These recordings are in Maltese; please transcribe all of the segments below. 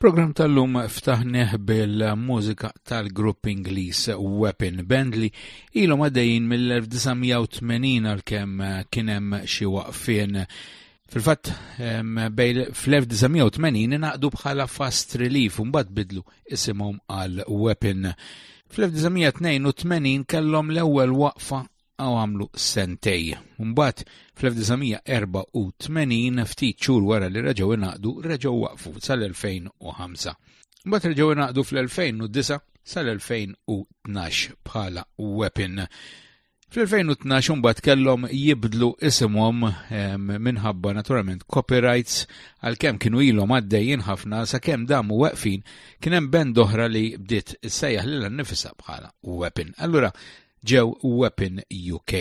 Program tal-lum ftaħnieh bil-mużika tal-grupp Ingliż Weapon Band li ilhom għaddejjin mill-1980 għalkemm kien hemm xi waqfien Fil-fatt, fl-1980 naqdu bħala fast relief un bad bidlu isimhom għal weapon. Fl-1982 kellhom l-ewwel waqfa għaw għamlu sentej. Mbagħad fl-1984 ftit xhur wara li reġgħu inaqdu reġgħu waqfu sal-2005. Mbagħad reġgħu inaqdu fl-2009 sal-2012 bħala weapon. Fl-2012 mbagħad kellhom jibdlu isimhom minħabba naturalment copyrights għalkemm kienu ilhom għaddejjin ħafna sakemm damu weqfin kien hemm band oħra li bdiet issejjaħ lil nifisha bħala weapon. Allura ġew Weapon UK.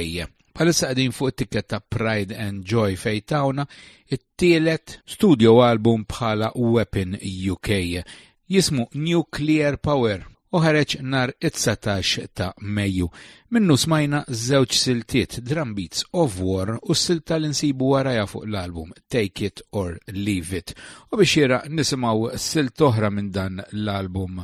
Bħalissa qegħdin fuq it-tikketta Pride and Joy fejn tawna it-tielet studio album bħala Weapon UK jismu Nuclear Power u ħareġ nhar it-19 ta' Mejju. Minnu smajna żewġ siltiet Drum Beats of War u s-silta li nsibu warajha fuq l-album Take It or Leave It. U biex jira nisimgħu silt oħra minn dan l-album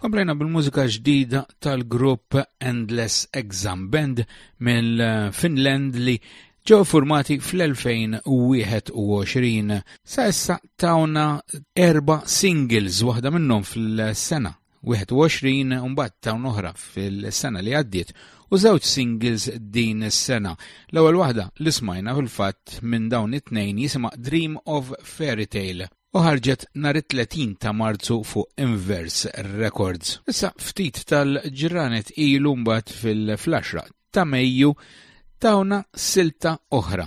Komplejna bil-mużika ġdida tal-grupp Endless Exam Band mill-Finland li ġew formati fl-2021. Sa issa tawna erba singles waħda minnhom fil-sena 21 mbagħad ta' oħra fil-sena li għaddiet u żewġ singles din is-sena. L-ewwel waħda li smajna fil-fatt minn dawn it-tnejn jisimha Dream of Fairy Tale u ħarġet nhar it-30 ta' Marzu fuq Inverse Records. Issa ftit tal-ġranet ilu mbagħad fil-flaxra ta' Mejju tawna silta oħra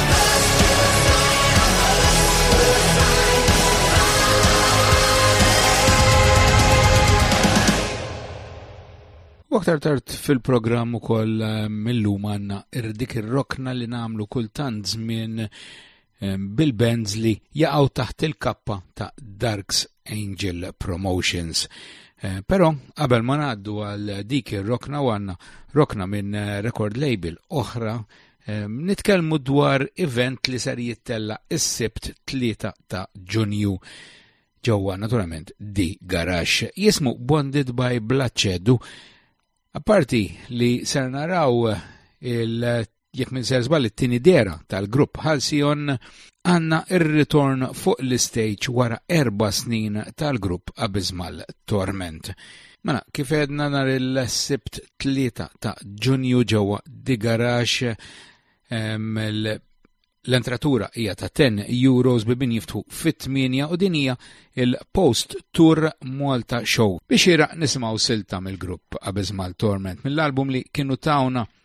aktar tard fil-programm ukoll eh, millum għandna irdik ir-rokna li nagħmlu kultant żmien eh, bil-bands li jaqgħu taħt il-kappa ta' Darks Angel Promotions. Eh, però qabel ma ngħaddu għal dik ir-rokna għandna rokna minn record label oħra Ehm, nitkellmu dwar event li ser jittella is-sibt 3 ta' Ġunju ġewwa naturalment di garax jismu Bonded by Blaċċedu. Apparti li ser naraw il jekk minn ser żball it-tieni dera tal-grupp Halcyon għanna ir-ritorn fuq l-istage wara erba' snin tal-grupp Abismal Torment. Mela, kif edna nar il-sibt tlieta ta' ġunju ġewwa di garax l-entratura hija ta' 10 euros bi bin jiftħu fit-8 u din hija il-Post Tour Malta Show. Biex iraq nisimgħu silta mill-grupp Abysmal Torment mill-album li kienu tawna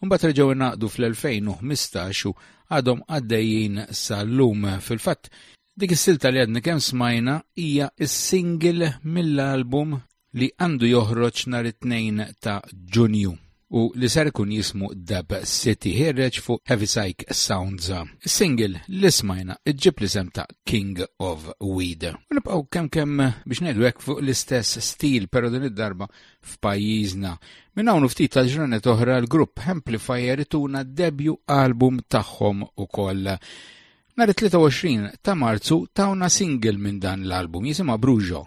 u mbagħad reġgħu ngħaqdu fl-2015 u għadhom għaddejjin sal-lum. Fil-fatt, dik is-silta li għadni kemm smajna hija s-single mill-album li għandu joħroġ nhar it-tnejn ta' Ġunju u li ser ikun jismu Dab City ħirreġ fuq Heavy Psych Sounds. Single li smajna iġġib li sem ta' King of Weed. Nibqaw kem kem biex nejdu fuq l-istess stil, pero din id-darba f'pajjiżna. Minn hawn ftit tal-ġranet oħra l-grupp Amplifier ituna debju album tagħhom ukoll. Nhar 23 ta' Marzu tawna single minn dan l-album jisimha Brujo.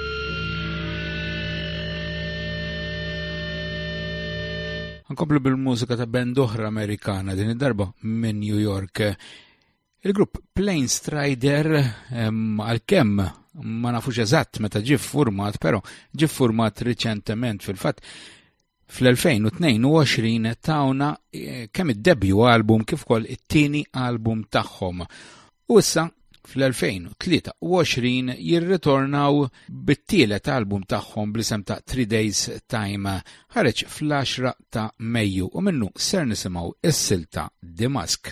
Nkomplu bil-mużika ta' band oħra Amerikana din id-darba minn New York. Il-grupp Plain Strider għal-kem ma nafux eżatt meta ġif format, pero ġif format riċentement fil-fat fl-2022 tawna eh, kemm id-debju album kif ukoll it-tieni album tagħhom. U issa fl-2023 jirritornaw bit-tielet album tagħhom bl-isem ta' Three Days Time ħareġ fl-10 ta' Mejju u minnu ser nisimgħu is-silta Dimask.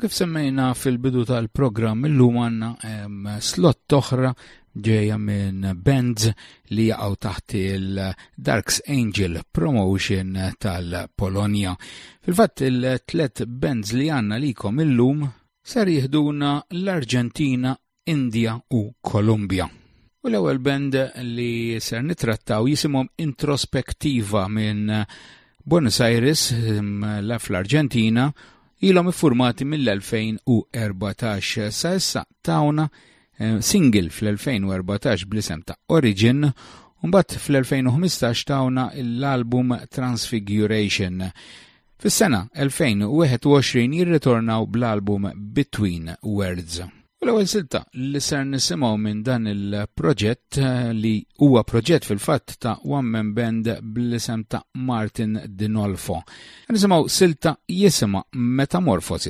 Kif semmejna fil-bidu tal-programm illum għandna slot oħra ġeja minn bands li jaqgħu taħt il-Darks Angel Promotion tal-Polonja. Fil-fatt il-tlet bands li għandna likom illum ser jihduna l-Arġentina Indja u Kolumbja. U l-ewwel band li ser nitrattaw jisimhom Introspektiva minn Buenos Aires la fl-Arġentina ilhom iffurmati mill-2014 sa issa tawna eh, single fl-2014 bl-isem ta' Origin Umbat fl-2015 tawna l-album Transfiguration. Fis-sena 2021 jirritornaw bl-album Between Words. U l-ewwel silta li ser nisimgħu minn dan il-proġett li huwa proġett fil-fatt ta' one man band bl-isem ta' Martin Dinolfo. Nisimgħu silta jisimha Metamorphosis.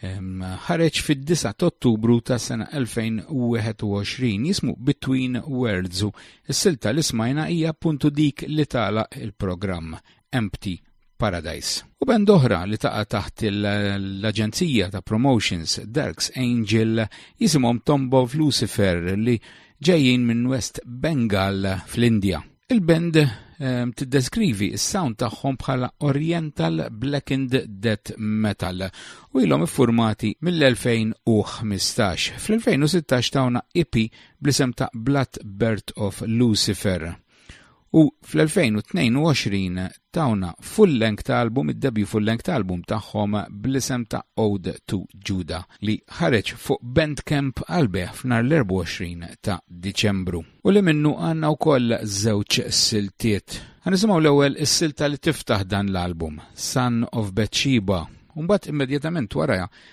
ħareġ fid-9 ta' Ottubru ta' sena 2021 jismu Between Worlds u s-silta li smajna hija puntu dik li tala il-programm Empty Paradise. U band oħra li taqa' taħt l-aġenzija ta' promotions Darks Angel jisimhom Tomb of Lucifer li ġejjin minn West Bengal fl-Indja. Il-band ehm, tiddeskrivi s-sound tagħhom bħala Oriental Blackened Death Metal u ilhom iffurmati mill-2015. Fl-2016 tawna EP blisem ta' Blood Birth of Lucifer. U fl-2022 tawna full length album, id-debju full length album tagħhom bl-isem ta' Ode to Judah li ħareġ fuq Bandcamp għal beħ f'nar l-24 ta' Diċembru. U li minnu għandna wkoll żewġ siltiet. Ħanisimgħu l-ewwel is-silta li tiftaħ dan l-album, Son of Bathsheba, u mbagħad immedjatament waraja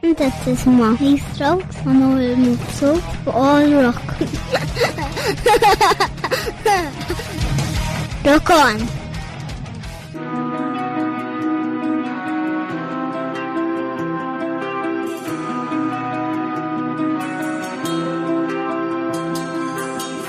Inta tisma Hey Strokes għanu il-mubsu fuq all rock. Rock on!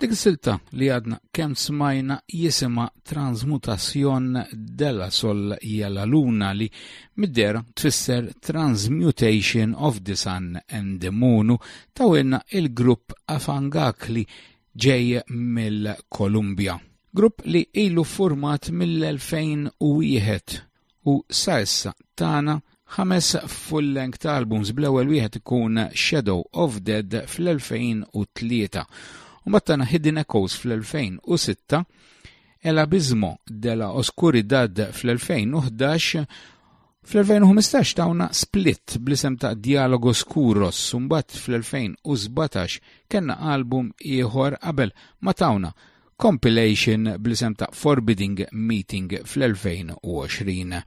Dik silta li għadna kemm smajna jisima transmutazzjon della sol jella luna li midder tfisser transmutation of the sun and the moon tawilna il-grupp Afangak li ġej mill-Kolumbja. Grupp li ilu ffurmat mill-2001 u sa issa tana ħames full-length albums bl-ewwel wieħed ikun Shadow of Dead fl-2003. Mbagħad tana Hidden Echoes fl-2006, El Abismo de la Oscuridad fl-2011 Fl-2015 tawna split blisem ta' Dialogos Kuros, sumbat fl-2017 kena album ieħor qabel ma tawna compilation bl-isem ta' Forbidding Meeting fl-2020.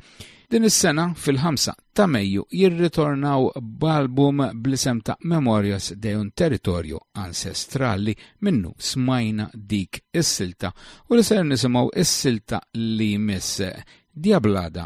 Din is-sena fil-5 ta' Mejju jirritornaw b'album bl-isem ta' Memorias de un Territorio Ancestrali minnu smajna dik is-silta u li ser nisimgħu is-silta li jmiss Diablada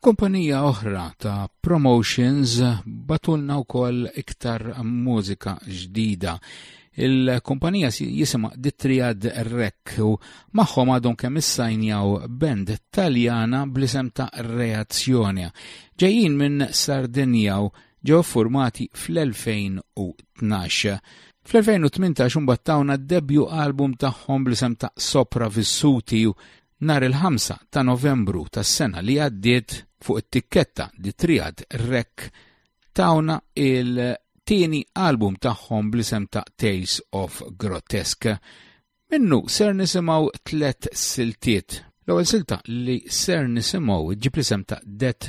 Kumpanija oħra ta' promotions batulna wkoll iktar mużika ġdida. Il-kumpanija jisima Ditriad Rek u magħhom għadhom kemm issajnjaw band Taljana bl-isem ta' Reazzjonja. Ġejjin minn Sardinja u ġew formati fl-2012. Fl-2018 imbagħad tawna d-debju album tagħhom bl-isem ta' Sopra Vissuti u Nhar il-5 ta' Novembru tas-sena li għaddiet fuq it-tikketta The Triad Rec tawna il-tieni album tagħhom bl-isem ta' Tales of Grotesque. Minnu ser nisimgħu tlet siltiet L-ewwel silta li ser nisimgħu ġib l-isem ta' Dead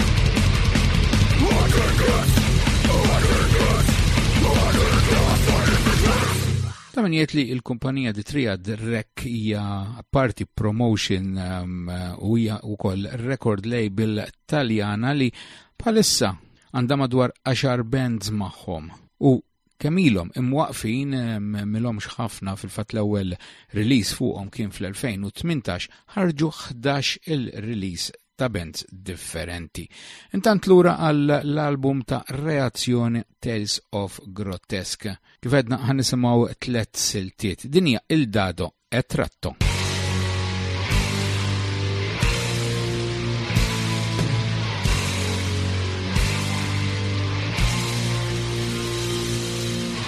Ta' minn jgħid li l-kumpanija di Triad Rek hija party promotion um, u hija wkoll record label Taljana li bħalissa għandha madwar 10 bands magħhom u kemm ilhom imwaqfin um, milhomx ħafna fil-fatt l-ewwel release fuqhom kien fl-2018 ħarġu 11 il-release ta' bands differenti. Intant lura għal l-album ta' Reazzjoni Tales of Grotesque. Kif għedna ħan nisimaw tlet siltiet. Dinja il-dado etratto.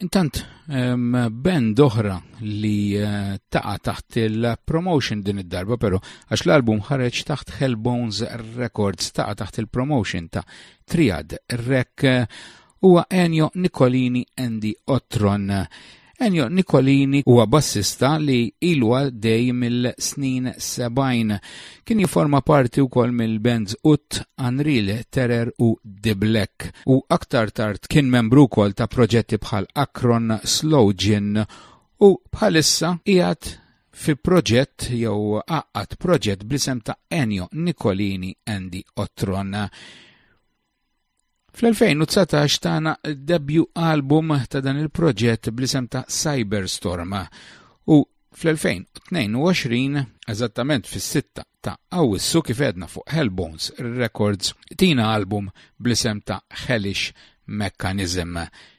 Intant, band oħra li eh, taqa taħt il-promotion din id-darba pero għax l-album ħareġ taħt Hellbones Records taqa taħt il-promotion ta' Triad Rek eh, huwa Enjo Nicolini Andy Otron Ennio Nicolini huwa bassista li ilu għaddej mill-snin 70. Kien jiforma parti wkoll mill-bands Ut, Unreal, Terror u The Black. U aktar tard kien membru wkoll ta' proġetti bħal Akron, Slow Gin u bħalissa qiegħed fi proġett jew għaqqat proġett blisem ta' Ennio Nicolini and the Otron. Fl-2019 tana debju album ta' dan il-proġett blisem ta' Cyberstorm u fl-2022, eżattament fis-6 ta' Awwissu kif edna fuq Hellbones Records, tina album blisem ta' Hellish Mechanism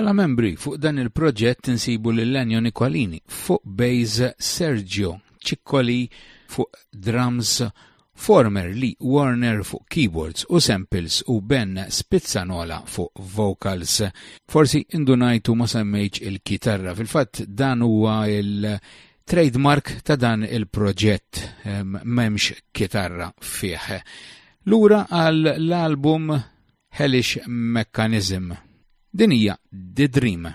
Bħala membri fuq dan il-proġett insibu lil Enjo Nikolini fuq bass Sergio Ciccoli fuq drums Former li Warner fuq keyboards u samples u Ben Spizzanola fuq vocals. Forsi indunajt u ma semmejtx il-kitarra, fil-fatt dan huwa il trade mark ta' dan il-proġett, m'hemmx kitarra fih. Lura għal l-album Hellish Mechanism. Din hija The Dream.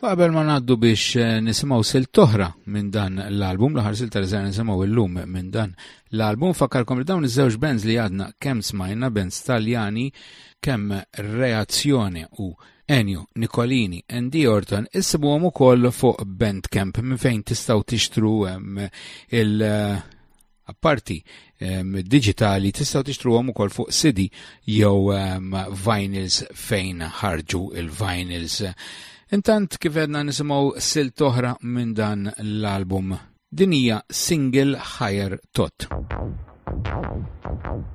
Qabel ma ngħaddu biex eh, nisimgħu sil toħra minn dan l-album, l-aħħar sil tal żgħar nisimgħu illum minn dan l-album, fakkarkom li dawn iż-żewġ bands li għadna kemm smajna bands Taljani kemm reazzjoni u Enju, Nikolini, Andy Orton, issibuhom ukoll fuq Bandcamp minn fejn tistgħu tixtru il- eh, apparti um, digitali tistgħu tixtruhom ukoll fuq CD jew um, vinyls fejn ħarġu il-vinyls. Intant kif edna nisimgħu sil toħra minn dan l-album. Din hija single Higher Tot.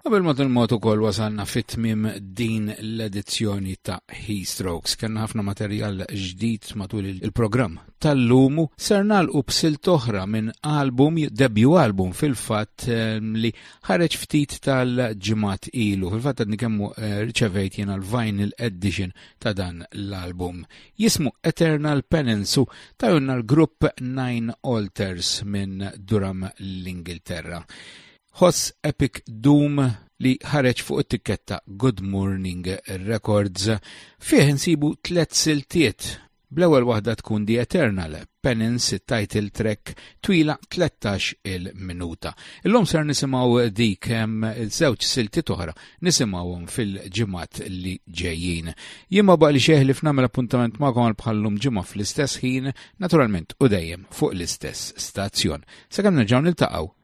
U bil-mod il-mod ukoll wasalna fit-tmiem din l-edizzjoni ta' Strokes. Kenna ħafna materjal ġdid matul il-programm tal-lumu ser nagħlqu b'silt oħra minn album, debju album fil-fatt ehm, li ħareġ ftit tal-ġimat ilu. Fil-fatt għadni kemm eh, riċevejt jiena l-vinyl edition ta' dan l-album. Jismu Eternal Penance u tajunna l-grupp Nine Alters minn Durham l-Ingilterra. Ħoss Epic Doom li ħareġ fuq it-tikketta Good Morning Records. Fih insibu tliet siltiet Bl-ewwel waħda tkun The Eternal, Penance it-title track twila 13 il-minuta. Illum ser nisimgħu dik hemm żewġ silti toħra nisimgħuhom fil-ġimgħat li ġejjin. Jien ma baqli xejn li f'nagħmel appuntament magħkom għal bħallum ġimgħa fl-istess ħin, naturalment u dejjem fuq l-istess stazzjon. Sakemm nerġgħu niltaqgħu